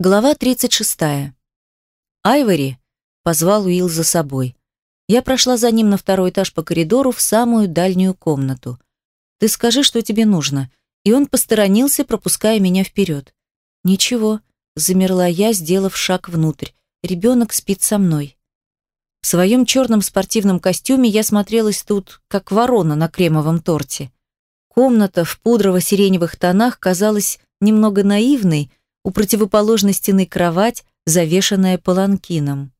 Глава 36. Айвори позвал Уилл за собой. Я прошла за ним на второй этаж по коридору в самую дальнюю комнату. «Ты скажи, что тебе нужно». И он посторонился, пропуская меня вперед. «Ничего», — замерла я, сделав шаг внутрь. «Ребенок спит со мной». В своем черном спортивном костюме я смотрелась тут, как ворона на кремовом торте. Комната в пудрово-сиреневых тонах казалась немного наивной, у противоположной стены кровать, завешенная паланкином.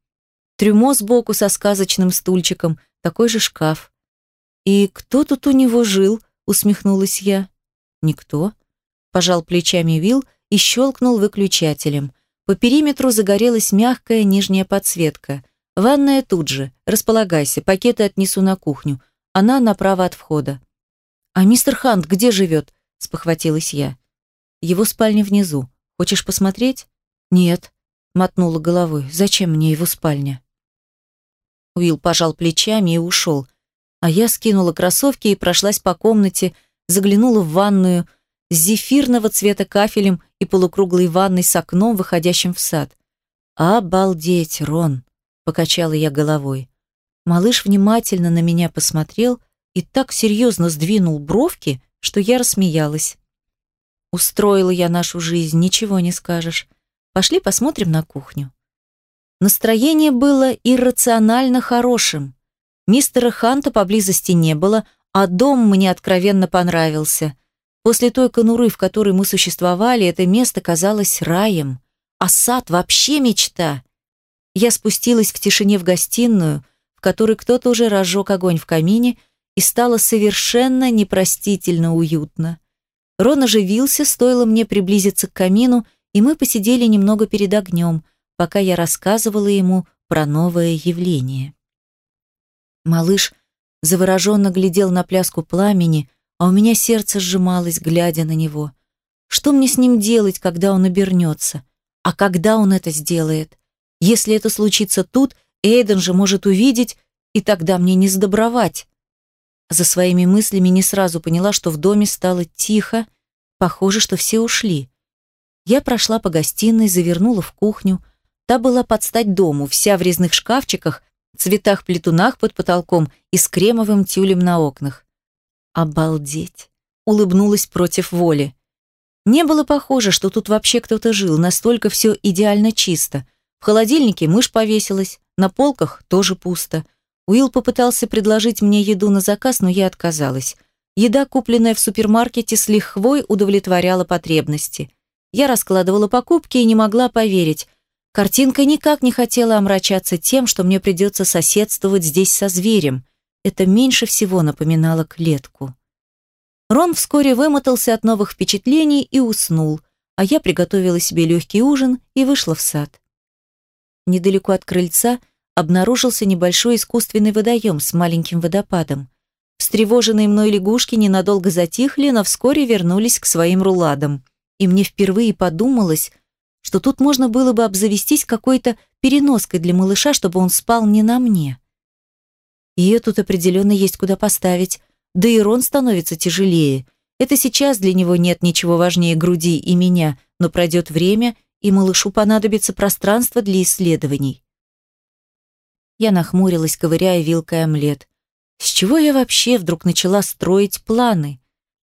Трюмо сбоку со сказочным стульчиком, такой же шкаф. «И кто тут у него жил?» — усмехнулась я. «Никто». Пожал плечами Вил и щелкнул выключателем. По периметру загорелась мягкая нижняя подсветка. Ванная тут же. Располагайся, пакеты отнесу на кухню. Она направо от входа. «А мистер Хант где живет?» — спохватилась я. «Его спальня внизу. Хочешь посмотреть? Нет, мотнула головой. Зачем мне его спальня? Уилл пожал плечами и ушел. А я скинула кроссовки и прошлась по комнате, заглянула в ванную с зефирного цвета кафелем и полукруглой ванной с окном, выходящим в сад. «Обалдеть, Рон!» — покачала я головой. Малыш внимательно на меня посмотрел и так серьезно сдвинул бровки, что я рассмеялась. Устроила я нашу жизнь, ничего не скажешь. Пошли посмотрим на кухню. Настроение было иррационально хорошим. Мистера Ханта поблизости не было, а дом мне откровенно понравился. После той конуры, в которой мы существовали, это место казалось раем, а сад вообще мечта. Я спустилась в тишине в гостиную, в которой кто-то уже разжег огонь в камине, и стало совершенно непростительно уютно. Рон оживился, стоило мне приблизиться к камину, и мы посидели немного перед огнем, пока я рассказывала ему про новое явление. Малыш завороженно глядел на пляску пламени, а у меня сердце сжималось, глядя на него. Что мне с ним делать, когда он обернется? А когда он это сделает? Если это случится тут, Эйден же может увидеть, и тогда мне не сдобровать. За своими мыслями не сразу поняла, что в доме стало тихо, похоже, что все ушли. Я прошла по гостиной, завернула в кухню. Та была под стать дому, вся в резных шкафчиках, цветах-плетунах под потолком и с кремовым тюлем на окнах. Обалдеть! Улыбнулась против воли. Не было похоже, что тут вообще кто-то жил, настолько все идеально чисто. В холодильнике мышь повесилась, на полках тоже пусто. Уилл попытался предложить мне еду на заказ, но я отказалась. Еда, купленная в супермаркете, с лихвой удовлетворяла потребности. Я раскладывала покупки и не могла поверить. Картинка никак не хотела омрачаться тем, что мне придется соседствовать здесь со зверем. Это меньше всего напоминало клетку. Рон вскоре вымотался от новых впечатлений и уснул, а я приготовила себе легкий ужин и вышла в сад. Недалеко от крыльца – обнаружился небольшой искусственный водоем с маленьким водопадом. Встревоженные мной лягушки ненадолго затихли, но вскоре вернулись к своим руладам. И мне впервые подумалось, что тут можно было бы обзавестись какой-то переноской для малыша, чтобы он спал не на мне. Ее тут определенно есть куда поставить, да и Рон становится тяжелее. Это сейчас для него нет ничего важнее груди и меня, но пройдет время, и малышу понадобится пространство для исследований. Я нахмурилась, ковыряя вилкой омлет. С чего я вообще вдруг начала строить планы?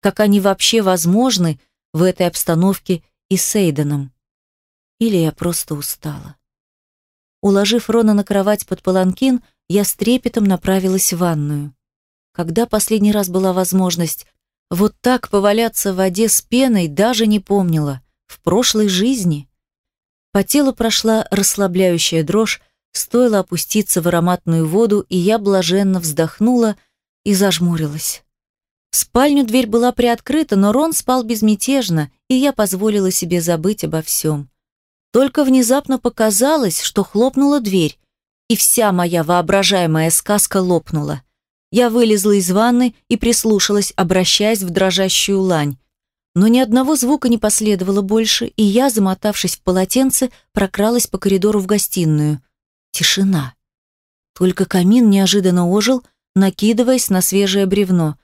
Как они вообще возможны в этой обстановке и с Эйденом? Или я просто устала? Уложив Рона на кровать под паланкин, я с трепетом направилась в ванную. Когда последний раз была возможность вот так поваляться в воде с пеной, даже не помнила. В прошлой жизни. По телу прошла расслабляющая дрожь, Стоило опуститься в ароматную воду, и я блаженно вздохнула и зажмурилась. В спальню дверь была приоткрыта, но Рон спал безмятежно, и я позволила себе забыть обо всем. Только внезапно показалось, что хлопнула дверь, и вся моя воображаемая сказка лопнула. Я вылезла из ванны и прислушалась, обращаясь в дрожащую лань. Но ни одного звука не последовало больше, и я, замотавшись в полотенце, прокралась по коридору в гостиную. Тишина. Только камин неожиданно ожил, накидываясь на свежее бревно.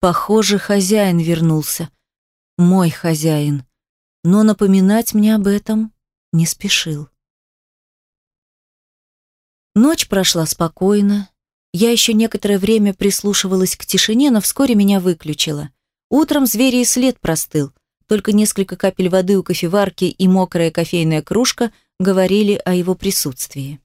Похоже, хозяин вернулся. Мой хозяин. Но напоминать мне об этом не спешил. Ночь прошла спокойно. Я еще некоторое время прислушивалась к тишине, но вскоре меня выключила. Утром звери и след простыл. Только несколько капель воды у кофеварки и мокрая кофейная кружка говорили о его присутствии.